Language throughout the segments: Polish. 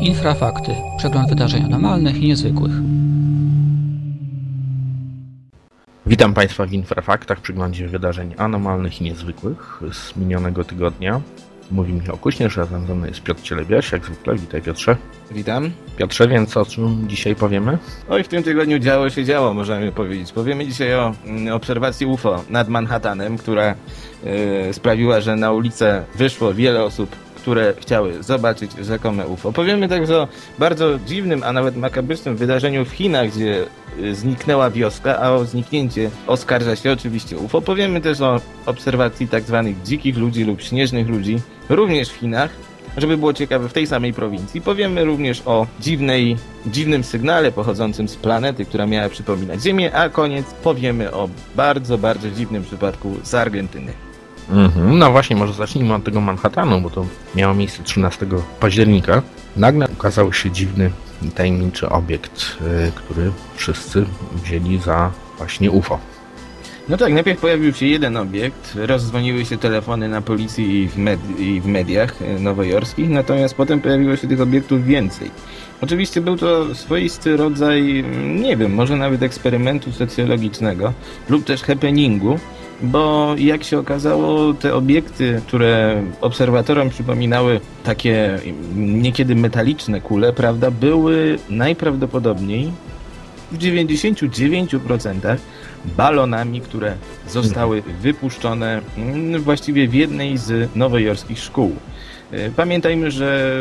Infrafakty. Przegląd wydarzeń anormalnych i niezwykłych. Witam Państwa w Infrafaktach, przeglądzie wydarzeń anormalnych i niezwykłych z minionego tygodnia. Mówi Michał Kuśnierz, a ze mną jest Piotr Cielebiaś, jak zwykle. Witaj Piotrze. Witam. Piotrze, więc o czym dzisiaj powiemy? Oj, w tym tygodniu działo się działo, możemy powiedzieć. Powiemy dzisiaj o mm, obserwacji UFO nad Manhattanem, która y, sprawiła, że na ulicę wyszło wiele osób, które chciały zobaczyć rzekome UFO. Powiemy także o bardzo dziwnym, a nawet makabrycznym wydarzeniu w Chinach, gdzie y, zniknęła wioska, a o zniknięcie oskarża się oczywiście UFO. Powiemy też o obserwacji tak zwanych dzikich ludzi lub śnieżnych ludzi, również w Chinach, żeby było ciekawe, w tej samej prowincji. Powiemy również o dziwnej, dziwnym sygnale pochodzącym z planety, która miała przypominać Ziemię, a koniec powiemy o bardzo, bardzo dziwnym przypadku z Argentyny. Mhm. No właśnie, może zacznijmy od tego Manhattanu, bo to miało miejsce 13 października. Nagle ukazał się dziwny i tajemniczy obiekt, y, który wszyscy wzięli za właśnie UFO. No tak, najpierw pojawił się jeden obiekt, rozdzwoniły się telefony na policji i w, med- i w mediach e, nowojorskich, natomiast potem pojawiło się tych obiektów więcej. Oczywiście był to swoisty rodzaj, nie wiem, może nawet eksperymentu socjologicznego lub też happeningu, bo jak się okazało, te obiekty, które obserwatorom przypominały takie niekiedy metaliczne kule, prawda, były najprawdopodobniej w 99% balonami, które zostały wypuszczone mm, właściwie w jednej z nowojorskich szkół. E, Pamiętajmy, że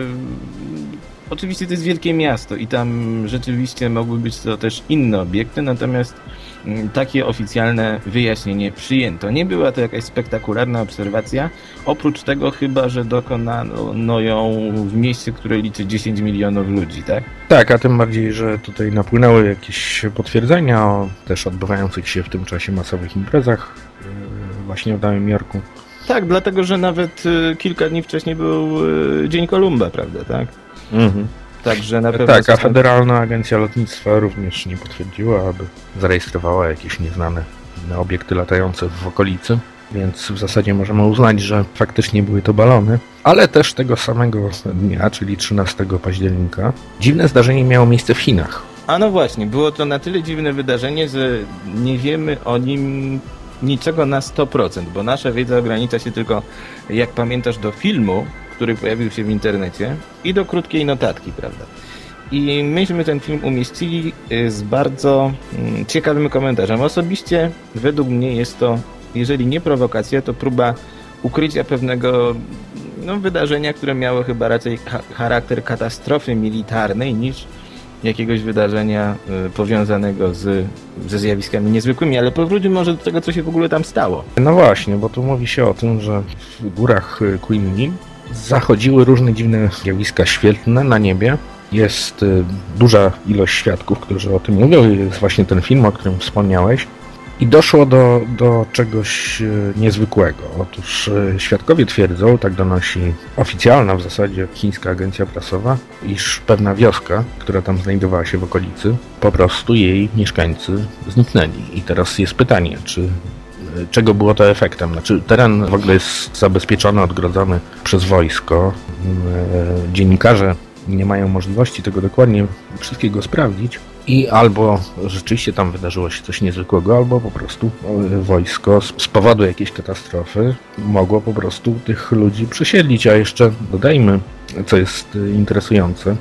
oczywiście to jest wielkie miasto i tam rzeczywiście mogły być to też inne obiekty, natomiast mm, takie oficjalne wyjaśnienie przyjęto. Nie była to jakaś spektakularna obserwacja, oprócz tego chyba, że dokonano ją w mieście, które liczy 10 milionów ludzi, tak? Tak, a tym bardziej, że tutaj napłynęły jakieś potwierdzenia o też odbywających się w tym czasie masowych imprezach y, właśnie w Nowym Jorku. Tak, dlatego, że nawet y, kilka dni wcześniej był y, Dzień Kolumba, prawda, tak? Mhm. Także na pewno... Tak, a Federalna Agencja Lotnictwa również nie potwierdziła, aby zarejestrowała jakieś nieznane inne obiekty latające w okolicy. Więc w zasadzie możemy uznać, że faktycznie były to balony. Ale też tego samego dnia, czyli 13 października, dziwne zdarzenie miało miejsce w Chinach. A no właśnie, było to na tyle dziwne wydarzenie, że nie wiemy o nim niczego na 100%, bo nasza wiedza ogranicza się tylko, jak pamiętasz, do filmu, który pojawił się w internecie i do krótkiej notatki, prawda? I myśmy ten film umieścili y, z bardzo mm, ciekawym komentarzem. Osobiście, według mnie jest to, jeżeli nie prowokacja, to próba ukrycia pewnego no, wydarzenia, które miało chyba raczej cha- charakter katastrofy militarnej niż jakiegoś wydarzenia y, powiązanego z, ze zjawiskami niezwykłymi, ale powróćmy może do tego, co się w ogóle tam stało. No właśnie, bo tu mówi się o tym, że w górach y, Quinni zachodziły różne dziwne zjawiska świetlne na niebie. Jest y, duża ilość świadków, którzy o tym mówią. Jest właśnie ten film, o którym wspomniałeś. I doszło do, do czegoś y, niezwykłego. Otóż y, świadkowie twierdzą, tak donosi oficjalna w zasadzie chińska agencja prasowa, iż pewna wioska, która tam znajdowała się w okolicy, po prostu jej mieszkańcy zniknęli. I teraz jest pytanie, czy czego było to efektem. Znaczy, teren w ogóle jest zabezpieczony, odgrodzony przez wojsko. E, Dziennikarze nie mają możliwości tego dokładnie wszystkiego sprawdzić. I albo rzeczywiście tam wydarzyło się coś niezwykłego, albo po prostu e, wojsko z powodu jakiejś katastrofy mogło po prostu tych ludzi przesiedlić. A jeszcze dodajmy, co jest e, interesujące,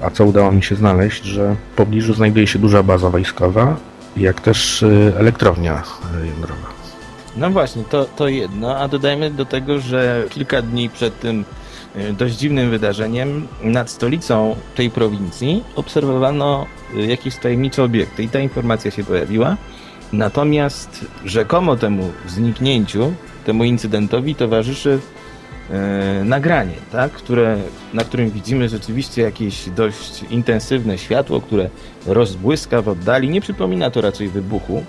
a co udało mi się znaleźć, że w pobliżu znajduje się duża baza wojskowa, jak też elektrownia jądrowa. No właśnie, to, to jedno, a dodajmy do tego, że kilka dni przed tym y, dość dziwnym wydarzeniem nad stolicą tej prowincji obserwowano y, jakieś tajemnicze obiekty i ta informacja się pojawiła. Natomiast rzekomo temu zniknięciu, temu incydentowi towarzyszy nagranie, tak? które, na którym widzimy rzeczywiście jakieś dość intensywne światło, które rozbłyska w oddali. Nie przypomina to raczej wybuchu,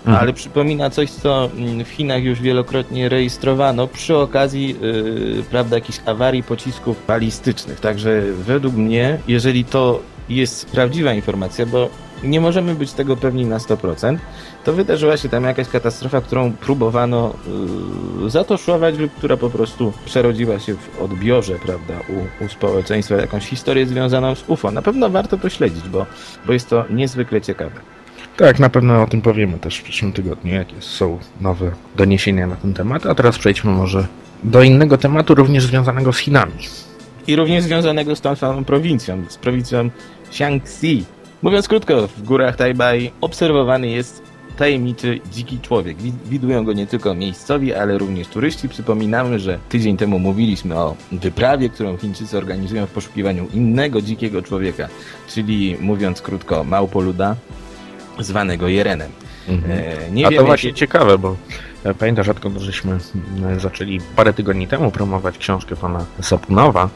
Mhm. ale przypomina coś, co mm, w Chinach już wielokrotnie rejestrowano przy okazji yy, prawda, jakichś awarii pocisków balistycznych. Także według mnie, jeżeli to jest prawdziwa informacja, bo nie możemy być tego pewni na 100%, to wydarzyła się tam jakaś katastrofa, którą próbowano yy, zatoszować lub która po prostu przerodziła się w odbiorze, prawda, u, u społeczeństwa, jakąś historię związaną z UFO. Na pewno warto to śledzić, bo, bo jest to niezwykle ciekawe. Tak, na pewno o tym powiemy też w przyszłym tygodniu, jakie są nowe doniesienia na ten temat. A teraz przejdźmy może do innego tematu, również związanego z Chinami. I również związanego z tą samą prowincją, z prowincją Shaanxi. Mówiąc krótko, w górach Tajbai obserwowany jest tajemniczy dziki człowiek. Widują go nie tylko miejscowi, ale również turyści. Przypominamy, że tydzień temu mówiliśmy o wyprawie, którą Chińczycy organizują w poszukiwaniu innego dzikiego człowieka, czyli mówiąc krótko, małpoluda, zwanego Jerenem. Mhm. E, A to właśnie ciekawe, bo e, pamiętasz, odkąd żeśmy e, zaczęli parę tygodni temu promować książkę pana Sapunowa,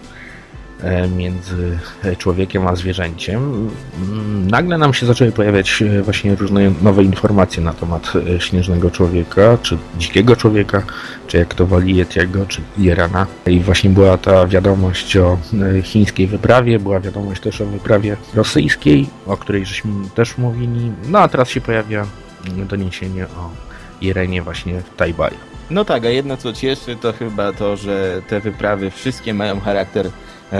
między człowiekiem a zwierzęciem, mm, nagle nam się zaczęły pojawiać e, właśnie różne nowe informacje na temat e, śnieżnego człowieka, czy dzikiego człowieka, czy jak to woli Yetiego, czy Jerana. I właśnie była ta wiadomość o chińskiej wyprawie, była wiadomość też o wyprawie rosyjskiej, o której żeśmy też mówili. No a teraz się pojawia doniesienie o Jerenie właśnie w Tajbaju. No tak, a jedno co cieszy to chyba to, że te wyprawy wszystkie mają charakter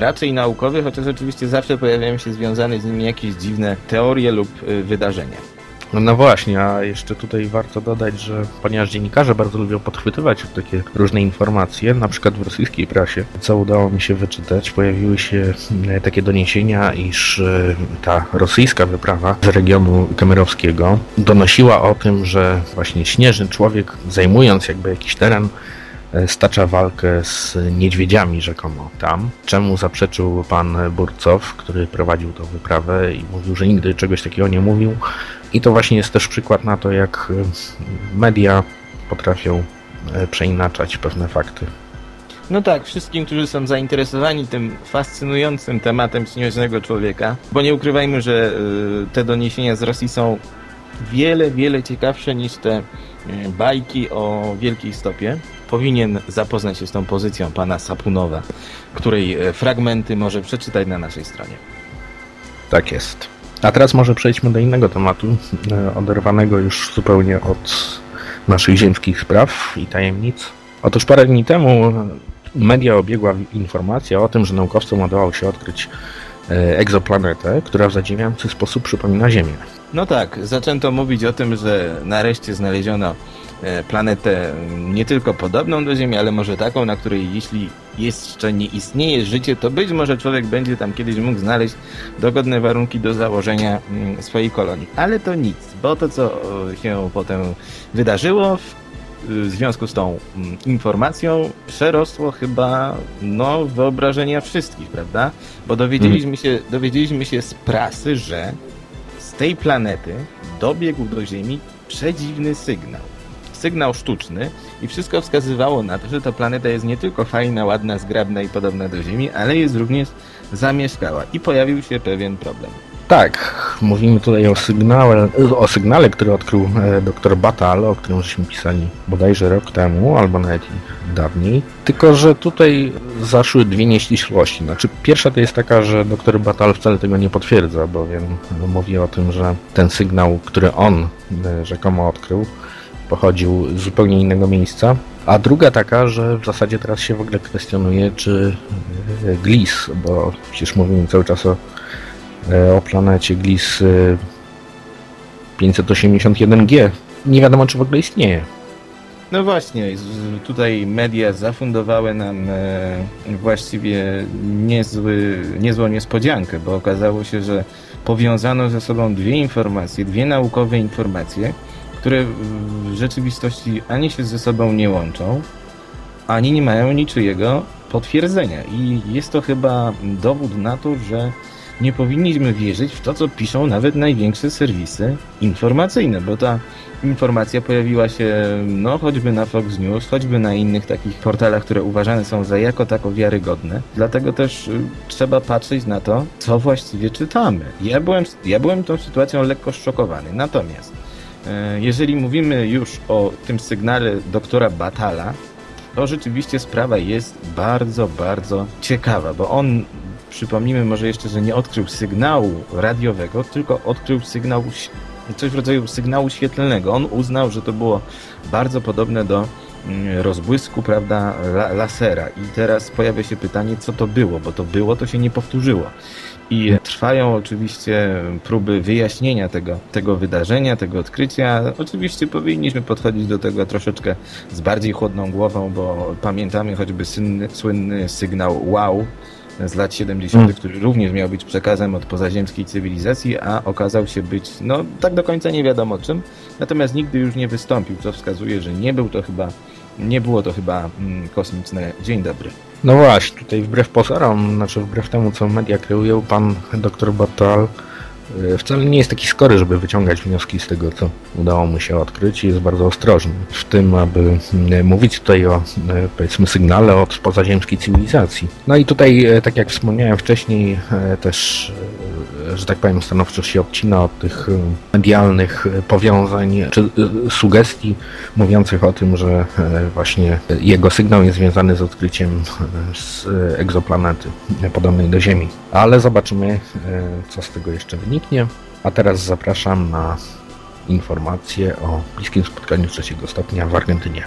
raczej naukowy, chociaż oczywiście zawsze pojawiają się związane z nimi jakieś dziwne teorie lub y, wydarzenia. No właśnie, a jeszcze tutaj warto dodać, że ponieważ dziennikarze bardzo lubią podchwytywać takie różne informacje, na przykład w rosyjskiej prasie, co udało mi się wyczytać, pojawiły się mm, takie doniesienia, iż y, ta rosyjska wyprawa z regionu kamerowskiego donosiła o tym, że właśnie śnieżny człowiek, zajmując jakby jakiś teren, stacza walkę z niedźwiedziami rzekomo tam, czemu zaprzeczył pan Burcow, który prowadził tę wyprawę i mówił, że nigdy czegoś takiego nie mówił. I to właśnie jest też przykład na to, jak e, media potrafią e, przeinaczać pewne fakty. No tak, wszystkim, którzy są zainteresowani tym fascynującym tematem śnieżnego człowieka, bo nie ukrywajmy, że te doniesienia z Rosji są wiele, wiele ciekawsze niż te bajki o wielkiej stopie powinien zapoznać się z tą pozycją pana Sapunowa, której e, fragmenty może przeczytać na naszej stronie. Tak jest. A teraz może przejdźmy do innego tematu, e, oderwanego już zupełnie od naszych ziemskich spraw i tajemnic. Otóż parę dni temu media obiegła informacja o tym, że naukowcom udało się odkryć e, egzoplanetę, która w zadziwiający sposób przypomina Ziemię. No tak, zaczęto mówić o tym, że nareszcie znaleziono planetę nie tylko podobną do Ziemi, ale może taką, na której jeśli jeszcze nie istnieje życie, to być może człowiek będzie tam kiedyś mógł znaleźć dogodne warunki do założenia mm, swojej kolonii. Ale to nic, bo to co się potem wydarzyło w związku z tą mm, informacją przerosło chyba no, wyobrażenia wszystkich, prawda? Bo dowiedzieliśmy się, dowiedzieliśmy się z prasy, że z tej planety dobiegł do Ziemi przedziwny sygnał sygnał sztuczny i wszystko wskazywało na to, że ta planeta jest nie tylko fajna, ładna, zgrabna i podobna do Ziemi, ale jest również zamieszkała i pojawił się pewien problem. Tak, mówimy tutaj o sygnale, o sygnale, który odkrył e, dr Batal, o którym żeśmy pisali bodajże rok temu, albo nawet dawniej. Tylko, że tutaj zaszły dwie nieścisłości. Znaczy, pierwsza to jest taka, że dr Batal wcale tego nie potwierdza, bowiem mówi o tym, że ten sygnał, który on e, rzekomo odkrył, pochodził z zupełnie innego miejsca. A druga taka, że w zasadzie teraz się w ogóle kwestionuje, czy e, Glis, bo przecież mówimy cały czas o, e, o planecie Glis 581G, e, nie wiadomo, czy w ogóle istnieje. No właśnie, tutaj media zafundowały nam właściwie niezły, niezłą niespodziankę, bo okazało się, że powiązano ze sobą dwie informacje, dwie naukowe informacje, które w rzeczywistości ani się ze sobą nie łączą, ani nie mają niczyjego potwierdzenia. I jest to chyba dowód na to, że nie powinniśmy wierzyć w to, co piszą nawet największe serwisy informacyjne, bo ta informacja pojawiła się no choćby na Fox News, choćby na innych takich portalach, które uważane są za jako tako wiarygodne. Dlatego też y, trzeba patrzeć na to, co właściwie czytamy. Ja byłem, ja byłem tą sytuacją lekko szokowany. Natomiast jeżeli mówimy już o tym sygnale doktora Batala, to rzeczywiście sprawa jest bardzo, bardzo ciekawa, bo on przypomnijmy może jeszcze, że nie odkrył sygnału radiowego, tylko odkrył sygnał, coś w rodzaju sygnału świetlnego. On uznał, że to było bardzo podobne do rozbłysku, prawda, la, lasera. I teraz pojawia się pytanie, co to było, bo to było, to się nie powtórzyło. I trwają oczywiście próby wyjaśnienia tego, tego wydarzenia, tego odkrycia. Oczywiście powinniśmy podchodzić do tego troszeczkę z bardziej chłodną głową, bo pamiętamy choćby słynny sygnał wow z lat 70., Mm. który również miał być przekazem od pozaziemskiej cywilizacji, a okazał się być, no tak do końca nie wiadomo czym, natomiast nigdy już nie wystąpił, co wskazuje, że nie był to chyba, nie było to chyba mm, kosmiczne dzień dobry. No właśnie, tutaj wbrew pozorom, znaczy wbrew temu, co media kreują, pan dr Bartal y, wcale nie jest taki skory, żeby wyciągać wnioski z tego, co udało mu się odkryć i jest bardzo ostrożny w tym, aby y, mówić tutaj o, y, powiedzmy, sygnale od pozaziemskiej cywilizacji. No i tutaj, tak jak wspomniałem wcześniej, też, że tak powiem, stanowczo się odcina od tych y, medialnych y, powiązań czy y, sugestii mówiących o tym, że właśnie jego sygnał jest związany z odkryciem z egzoplanety podobnej do Ziemi. Ale zobaczymy, co z tego jeszcze wyniknie. A teraz zapraszam na informacje o bliskim spotkaniu trzeciego stopnia w Argentynie.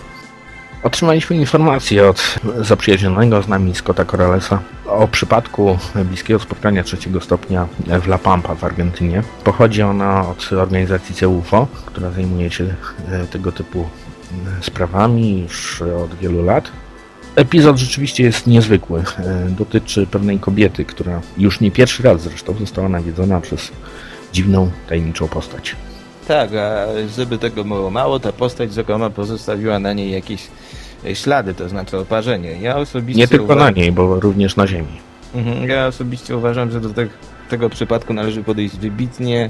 Otrzymaliśmy informację od zaprzyjaźnionego z nami Scotta Corralesa o przypadku bliskiego spotkania trzeciego stopnia w La Pampa w Argentynie. Pochodzi ona od organizacji CUFO, która zajmuje się e, tego typu e, sprawami już od wielu lat. Epizod rzeczywiście jest niezwykły. E, Dotyczy pewnej kobiety, która już nie pierwszy raz zresztą została nawiedzona przez dziwną, tajemniczą postać. Tak, a żeby tego było mało, ta postać rzekoma pozostawiła na niej jakieś e, ślady, to znaczy oparzenie. Ja osobiście Nie tylko uważam, na niej, bo również na Ziemi. Mhm, Ja osobiście uważam, że do te, tego przypadku należy podejść wybitnie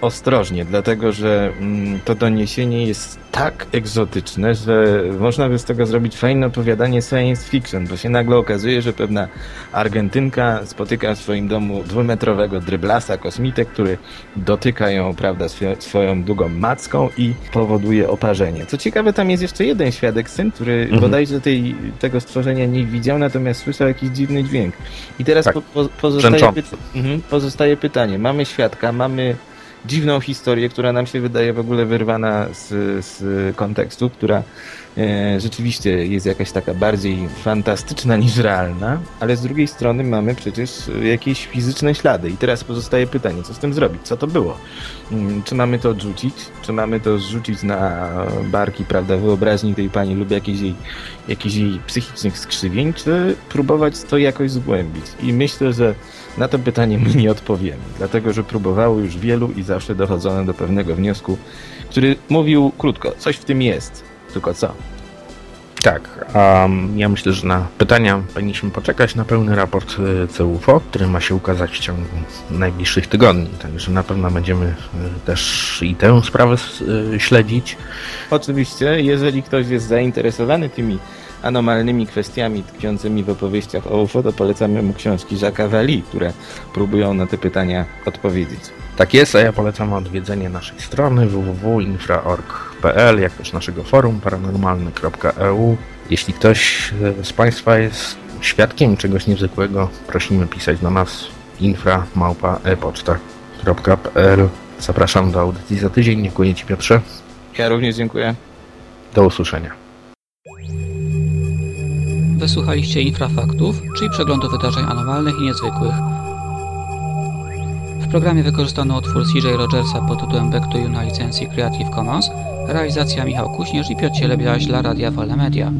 ostrożnie, dlatego że mm, to doniesienie jest tak egzotyczne, że można by z tego zrobić fajne opowiadanie science fiction, bo się nagle okazuje, że pewna Argentynka spotyka w swoim domu dwumetrowego dryblasa, kosmitę, który dotyka ją, prawda, swo- swoją długą macką i powoduje oparzenie. Co ciekawe, tam jest jeszcze jeden świadek, syn, który Mhm. bodajże tej, tego stworzenia nie widział, natomiast słyszał jakiś dziwny dźwięk. I teraz Tak. po, po, pozostaje, pyta- mhm, pozostaje pytanie. Mamy świadka, mamy dziwną historię, która nam się wydaje w ogóle wyrwana z, z kontekstu, która e, rzeczywiście jest jakaś taka bardziej fantastyczna niż realna, ale z drugiej strony mamy przecież jakieś fizyczne ślady. I teraz pozostaje pytanie, co z tym zrobić? Co to było? Mm, Czy mamy to odrzucić? Czy mamy to zrzucić na barki, prawda, wyobraźni tej pani lub jakichś jej, jakichś jej psychicznych skrzywień, czy próbować to jakoś zgłębić? I myślę, że na to pytanie my nie odpowiemy, dlatego że próbowało już wielu i zawsze dochodzono do pewnego wniosku, który mówił krótko, coś w tym jest, tylko co? Tak, a ja myślę, że na pytania powinniśmy poczekać na pełny raport y, CUFO, który ma się ukazać w ciągu najbliższych tygodni. Także na pewno będziemy y, też i tę sprawę y, śledzić. Oczywiście, jeżeli ktoś jest zainteresowany tymi anomalnymi kwestiami tkwiącymi w opowieściach o UFO, to polecamy mu książki Jacques'a Vallée, które próbują na te pytania odpowiedzieć. Tak jest, a ja polecam odwiedzenie naszej strony www.infra.org.pl, jak też naszego forum paranormalny.eu. Jeśli ktoś y, z Państwa jest świadkiem czegoś niezwykłego, prosimy pisać do nas infra.małpa.epoczta.pl Zapraszam do audycji za tydzień. Dziękuję Ci Piotrze. Ja również dziękuję. Do usłyszenia. Wysłuchaliście Infrafaktów, czyli przeglądu wydarzeń anormalnych i niezwykłych. W programie wykorzystano utwór CJ Rogersa pod tytułem Back to You na licencji Creative Commons, realizacja Michał Kuśnierz i Piotr Cielebiaś dla Radia Wolne Media.